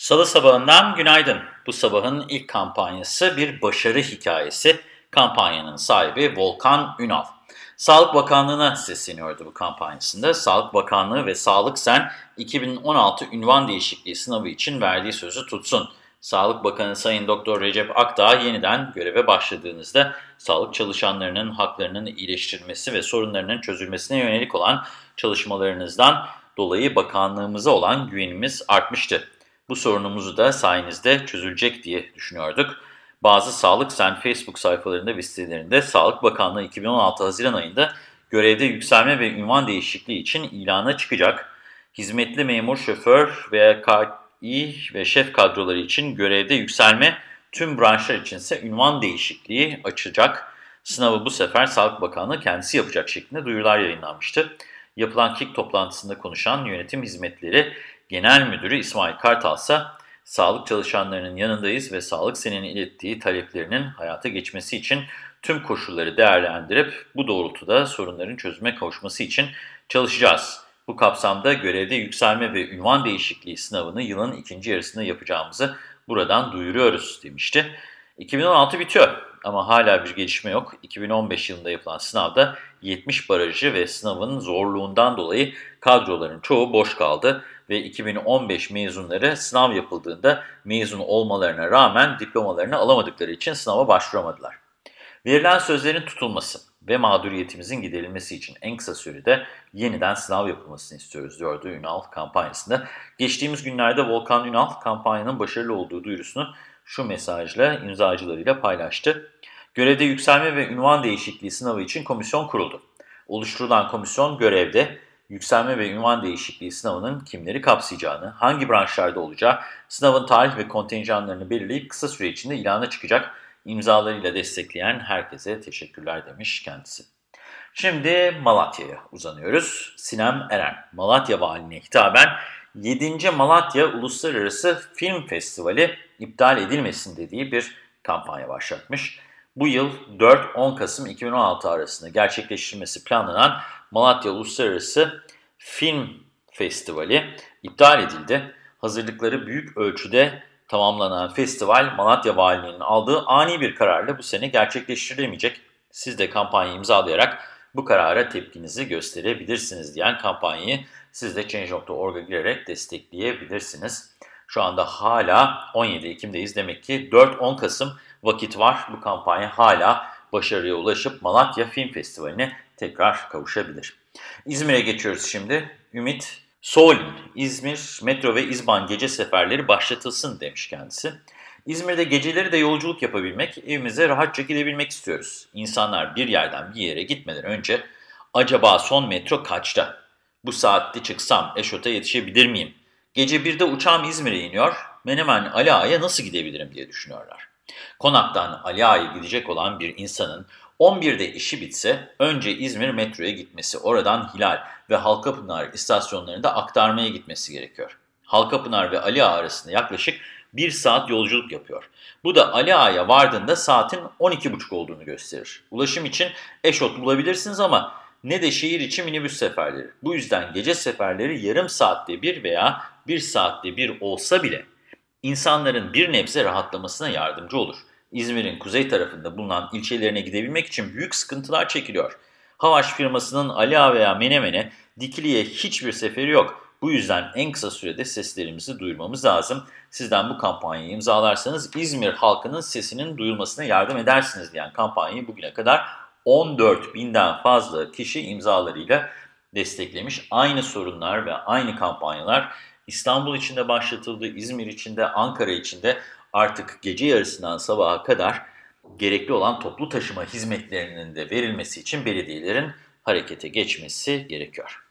Salı sabahından günaydın. Bu sabahın ilk kampanyası bir başarı hikayesi. Kampanyanın sahibi Volkan Ünal. Sağlık Bakanlığı'na sesleniyordu bu kampanyasında. Sağlık Bakanlığı ve Sağlık Sen 2016 ünvan değişikliği sınavı için verdiği sözü tutsun. Sağlık Bakanı Sayın Doktor Recep Akdağ yeniden göreve başladığınızda sağlık çalışanlarının haklarının iyileştirilmesi ve sorunlarının çözülmesine yönelik olan çalışmalarınızdan dolayı bakanlığımıza olan güvenimiz artmıştı. Bu sorunumuzu da sayenizde çözülecek diye düşünüyorduk. Bazı Sağlık Sen Facebook sayfalarında ve sitelerinde Sağlık Bakanlığı 2016 Haziran ayında görevde yükselme ve ünvan değişikliği için ilana çıkacak. Hizmetli memur, şoför veya Kİ ve şef kadroları için görevde yükselme, tüm branşlar içinse ünvan değişikliği açacak. Sınavı bu sefer Sağlık Bakanlığı kendisi yapacak şeklinde duyurular yayınlanmıştı. Yapılan KİK toplantısında konuşan Yönetim Hizmetleri Genel Müdürü İsmail Kartal ise sağlık çalışanlarının yanındayız ve sağlık senin ilettiği taleplerinin hayata geçmesi için tüm koşulları değerlendirip bu doğrultuda sorunların çözüme kavuşması için çalışacağız. Bu kapsamda görevde yükselme ve ünvan değişikliği sınavını yılın ikinci yarısında yapacağımızı buradan duyuruyoruz demişti. 2016 bitiyor ama hala bir gelişme yok. 2015 yılında yapılan sınavda 70 barajı ve sınavın zorluğundan dolayı kadroların çoğu boş kaldı ve 2015 mezunları sınav yapıldığında mezun olmalarına rağmen diplomalarını alamadıkları için sınava başvuramadılar. Verilen sözlerin tutulması ve mağduriyetimizin giderilmesi için en kısa sürede yeniden sınav yapılmasını istiyoruz diyordu Ünal kampanyasında. Geçtiğimiz günlerde Volkan Ünal kampanyanın başarılı olduğu duyurusunu şu mesajla imzacılarıyla paylaştı. Görevde yükselme ve ünvan değişikliği sınavı için komisyon kuruldu. Oluşturulan komisyon görevde yükselme ve ünvan değişikliği sınavının kimleri kapsayacağını, hangi branşlarda olacağı, sınavın tarih ve kontenjanlarını belirleyip kısa süre içinde ilana çıkacak imzalarıyla destekleyen herkese teşekkürler demiş kendisi. Şimdi Malatya'ya uzanıyoruz. Sinem Eren, Malatya Valiliğine hitaben 7. Malatya Uluslararası Film Festivali iptal edilmesin dediği bir kampanya başlatmış. Bu yıl 4-10 Kasım 2016 arasında gerçekleştirilmesi planlanan Malatya Uluslararası Film Festivali iptal edildi. Hazırlıkları büyük ölçüde tamamlanan festival Malatya Valiliğinin aldığı ani bir kararla bu sene gerçekleştirilemeyecek. Siz de kampanyayı imzalayarak bu karara tepkinizi gösterebilirsiniz diyen kampanyayı siz de Change.org'a girerek destekleyebilirsiniz. Şu anda hala 17 Ekim'deyiz. Demek ki 4-10 Kasım vakit var. Bu kampanya hala başarıya ulaşıp Malatya Film Festivali'ne tekrar kavuşabilir. İzmir'e geçiyoruz şimdi. Ümit Soğlin, İzmir metro ve İzban gece seferleri başlatılsın demiş kendisi. İzmir'de geceleri de yolculuk yapabilmek, evimize rahatça gidebilmek istiyoruz. İnsanlar bir yerden bir yere gitmeden önce acaba son metro kaçta? Bu saatte çıksam Eşot'a yetişebilir miyim? Gece 1'de uçağım İzmir'e iniyor, Menemen Ali nasıl gidebilirim diye düşünüyorlar. Konaktan Ali Ağa'ya gidecek olan bir insanın 11'de işi bitse önce İzmir metroya gitmesi, oradan Hilal ve Halkapınar istasyonlarında aktarmaya gitmesi gerekiyor. Halkapınar ve Ali Ağa arasında yaklaşık 1 saat yolculuk yapıyor. Bu da Ali Ağa'ya vardığında saatin 12.30 olduğunu gösterir. Ulaşım için eşot bulabilirsiniz ama ne de şehir içi minibüs seferleri. Bu yüzden gece seferleri yarım saatte bir veya bir saatte bir olsa bile insanların bir nebze rahatlamasına yardımcı olur. İzmir'in kuzey tarafında bulunan ilçelerine gidebilmek için büyük sıkıntılar çekiliyor. Havaş firmasının Ali Ağa veya Menemen'e Dikili'ye hiçbir seferi yok. Bu yüzden en kısa sürede seslerimizi duyurmamız lazım. Sizden bu kampanyayı imzalarsanız İzmir halkının sesinin duyulmasına yardım edersiniz diyen kampanyayı bugüne kadar 14 binden fazla kişi imzalarıyla desteklemiş. Aynı sorunlar ve aynı kampanyalar İstanbul içinde başlatıldı, İzmir içinde, Ankara içinde artık gece yarısından sabaha kadar gerekli olan toplu taşıma hizmetlerinin de verilmesi için belediyelerin harekete geçmesi gerekiyor.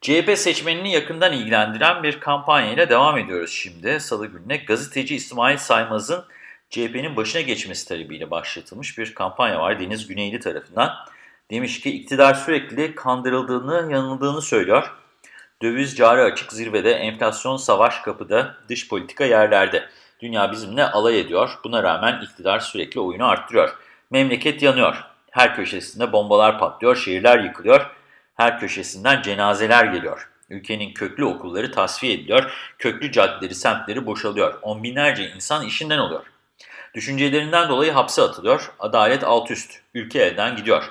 CHP seçmenini yakından ilgilendiren bir kampanyayla devam ediyoruz şimdi. Salı gününe gazeteci İsmail Saymaz'ın CHP'nin başına geçmesi talebiyle başlatılmış bir kampanya var Deniz Güneyli tarafından. Demiş ki iktidar sürekli kandırıldığını, yanıldığını söylüyor. Döviz cari açık zirvede, enflasyon savaş kapıda, dış politika yerlerde. Dünya bizimle alay ediyor. Buna rağmen iktidar sürekli oyunu arttırıyor. Memleket yanıyor. Her köşesinde bombalar patlıyor, şehirler yıkılıyor. Her köşesinden cenazeler geliyor. Ülkenin köklü okulları tasfiye ediliyor. Köklü caddeleri, semtleri boşalıyor. On binlerce insan işinden oluyor. Düşüncelerinden dolayı hapse atılıyor. Adalet alt üst. Ülke elden gidiyor.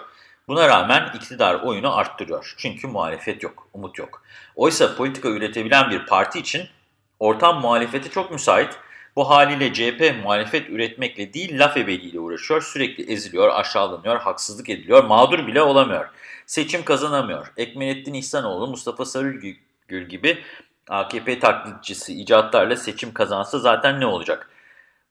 Buna rağmen iktidar oyunu arttırıyor. Çünkü muhalefet yok, umut yok. Oysa politika üretebilen bir parti için ortam muhalefete çok müsait. Bu haliyle CHP muhalefet üretmekle değil laf ebeliğiyle uğraşıyor. Sürekli eziliyor, aşağılanıyor, haksızlık ediliyor, mağdur bile olamıyor. Seçim kazanamıyor. Ekmelettin İhsanoğlu, Mustafa Sarıgül gibi AKP taklitçisi icatlarla seçim kazansa zaten ne olacak?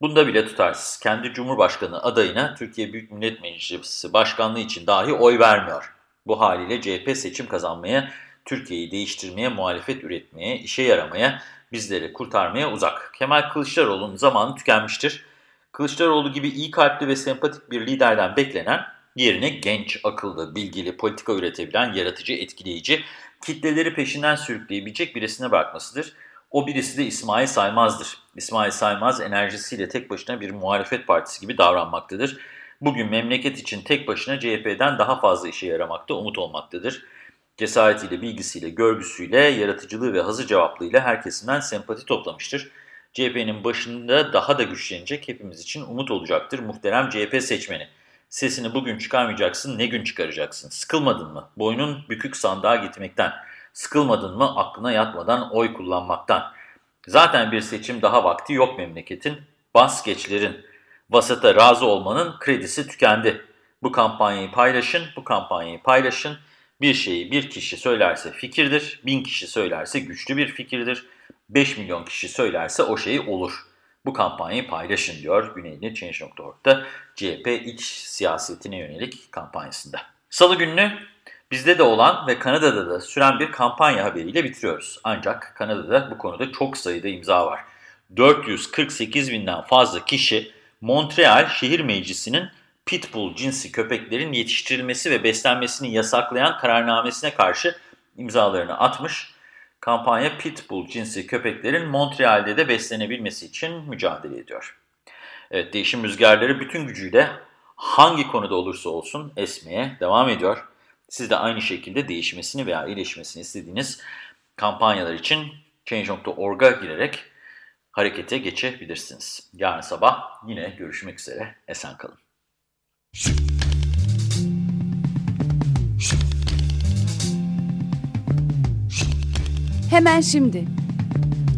Bunda bile tutarsız. Kendi Cumhurbaşkanı adayına Türkiye Büyük Millet Meclisi Başkanlığı için dahi oy vermiyor. Bu haliyle CHP seçim kazanmaya, Türkiye'yi değiştirmeye, muhalefet üretmeye, işe yaramaya, bizleri kurtarmaya uzak. Kemal Kılıçdaroğlu'nun zamanı tükenmiştir. Kılıçdaroğlu gibi iyi kalpli ve sempatik bir liderden beklenen, yerine genç, akıllı, bilgili, politika üretebilen, yaratıcı, etkileyici, kitleleri peşinden sürükleyebilecek birisine bırakmasıdır. O birisi de İsmail Saymaz'dır. İsmail Saymaz enerjisiyle tek başına bir muhalefet partisi gibi davranmaktadır. Bugün memleket için tek başına CHP'den daha fazla işe yaramakta, umut olmaktadır. Cesaretiyle, bilgisiyle, görgüsüyle, yaratıcılığı ve hazır cevaplığıyla herkesinden sempati toplamıştır. CHP'nin başında daha da güçlenecek, hepimiz için umut olacaktır muhterem CHP seçmeni. Sesini bugün çıkarmayacaksın, ne gün çıkaracaksın? Sıkılmadın mı? Boynun bükük sandığa gitmekten. Sıkılmadın mı aklına yatmadan oy kullanmaktan? Zaten bir seçim daha vakti yok memleketin. Bas geçlerin, vasata razı olmanın kredisi tükendi. Bu kampanyayı paylaşın, bu kampanyayı paylaşın. Bir şeyi bir kişi söylerse fikirdir, bin kişi söylerse güçlü bir fikirdir. 5 milyon kişi söylerse o şey olur. Bu kampanyayı paylaşın diyor Güneyli Change.org'da CHP iç siyasetine yönelik kampanyasında. Salı gününü Bizde de olan ve Kanada'da da süren bir kampanya haberiyle bitiriyoruz. Ancak Kanada'da bu konuda çok sayıda imza var. 448 binden fazla kişi Montreal Şehir Meclisi'nin pitbull cinsi köpeklerin yetiştirilmesi ve beslenmesini yasaklayan kararnamesine karşı imzalarını atmış. Kampanya pitbull cinsi köpeklerin Montreal'de de beslenebilmesi için mücadele ediyor. Evet değişim rüzgarları bütün gücüyle hangi konuda olursa olsun esmeye devam ediyor. Siz de aynı şekilde değişmesini veya iyileşmesini istediğiniz kampanyalar için Change.org'a girerek harekete geçebilirsiniz. Yarın sabah yine görüşmek üzere. Esen kalın. Hemen şimdi.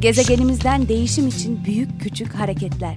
Gezegenimizden değişim için büyük küçük hareketler.